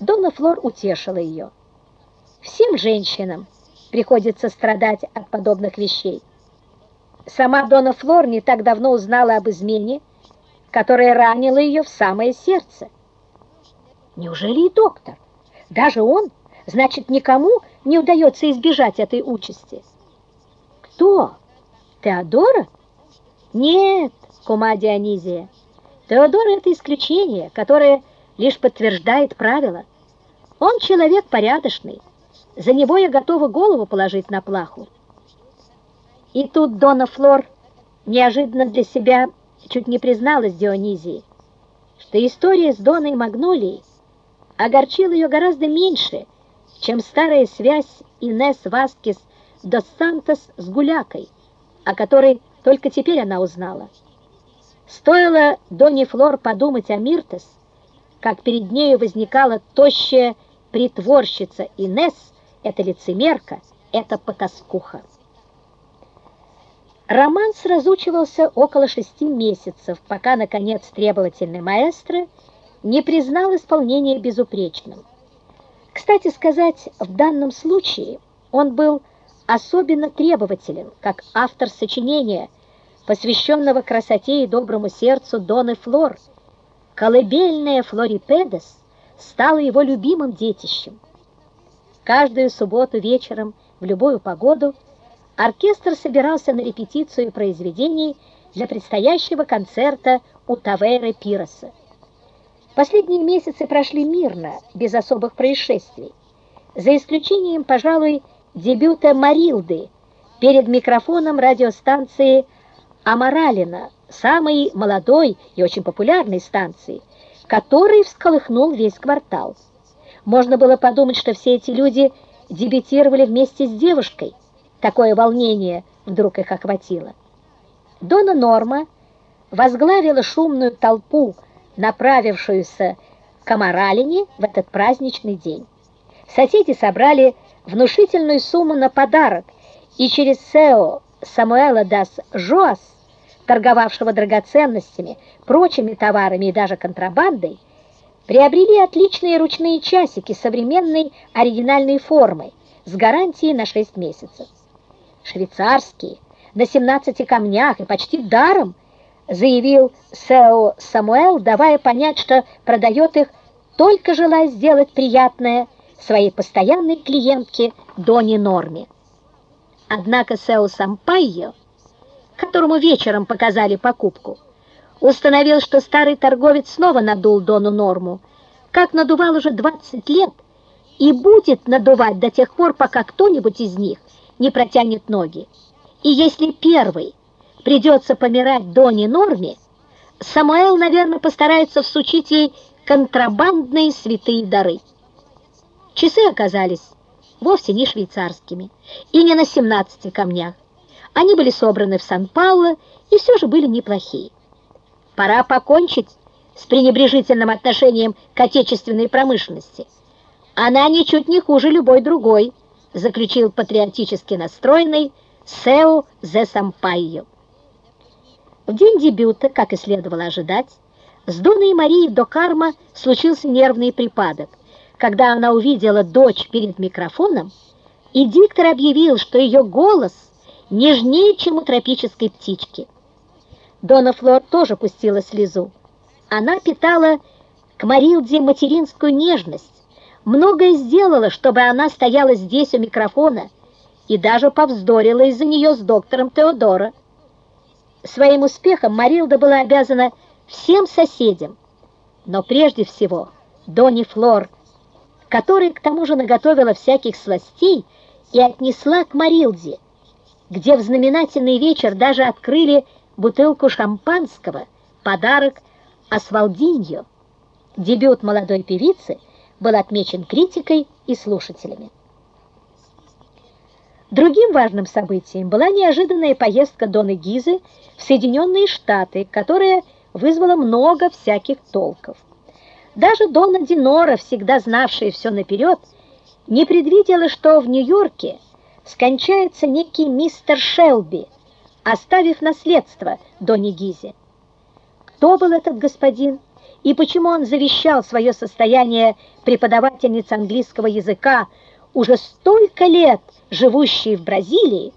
Дона Флор утешила ее. Всем женщинам приходится страдать от подобных вещей. Сама Дона Флор не так давно узнала об измене, которая ранила ее в самое сердце. Неужели и доктор? Даже он? Значит, никому не удается избежать этой участи. Кто? Теодора? Нет, кума Дионизия. Теодора — это исключение, которое лишь подтверждает правило. Он человек порядочный. За него я готова голову положить на плаху. И тут Дона Флор неожиданно для себя чуть не призналась Дионизии, что история с Доной Магнолией огорчила ее гораздо меньше, чем старая связь Инес Васкис до Сантос с Гулякой, о которой только теперь она узнала. Стоило Доне Флор подумать о Миртес, как перед нею возникала тощая притворщица Инес, эта лицемерка, эта потаскуха. Романс разучивался около шести месяцев, пока, наконец, требовательный маэстро не признал исполнение безупречным. Кстати сказать, в данном случае он был особенно требователен, как автор сочинения, посвященного красоте и доброму сердцу Доны Флор. Колыбельная Флорипедес стала его любимым детищем. Каждую субботу вечером в любую погоду – оркестр собирался на репетицию произведений для предстоящего концерта у Таверы Пироса. Последние месяцы прошли мирно, без особых происшествий, за исключением, пожалуй, дебюта Марилды перед микрофоном радиостанции Амаралина, самой молодой и очень популярной станции, который всколыхнул весь квартал. Можно было подумать, что все эти люди дебютировали вместе с девушкой – Такое волнение вдруг их охватило. Дона Норма возглавила шумную толпу, направившуюся к Амаралине в этот праздничный день. Соседи собрали внушительную сумму на подарок, и через Сео Самуэла дас Жоас, торговавшего драгоценностями, прочими товарами и даже контрабандой, приобрели отличные ручные часики современной оригинальной формы с гарантией на 6 месяцев швейцарские, на 17 камнях и почти даром, заявил Сео Самуэл, давая понять, что продает их, только желая сделать приятное своей постоянной клиентке Доне Норме. Однако Сео Сампайо, которому вечером показали покупку, установил, что старый торговец снова надул Дону Норму, как надувал уже 20 лет, и будет надувать до тех пор, пока кто-нибудь из них не протянет ноги. И если первый придется помирать Доне Норме, Самуэл, наверное, постарается всучить ей контрабандные святые дары. Часы оказались вовсе не швейцарскими и не на 17 камнях. Они были собраны в Сан-Пауло и все же были неплохие. Пора покончить с пренебрежительным отношением к отечественной промышленности. Она ничуть не хуже любой другой, заключил патриотически настроенный Сео Зе Сампайо. В день дебюта, как и следовало ожидать, с Доной Марией до Карма случился нервный припадок, когда она увидела дочь перед микрофоном, и диктор объявил, что ее голос нежнее, чем у тропической птички. Дона Флор тоже пустила слезу. Она питала к Марилде материнскую нежность, многое сделала, чтобы она стояла здесь у микрофона и даже повздорила из-за нее с доктором Теодора. Своим успехом Марилда была обязана всем соседям, но прежде всего Донни Флор, которая к тому же наготовила всяких сластей и отнесла к Марилде, где в знаменательный вечер даже открыли бутылку шампанского, подарок Асвалдиньо. Дебют молодой певицы – был отмечен критикой и слушателями. Другим важным событием была неожиданная поездка Доны Гизы в Соединенные Штаты, которая вызвала много всяких толков. Даже Дона Динора, всегда знавшая все наперед, не предвидела, что в Нью-Йорке скончается некий мистер Шелби, оставив наследство Доне Гизе. Кто был этот господин и почему он завещал свое состояние преподавательнице английского языка, уже столько лет живущей в Бразилии,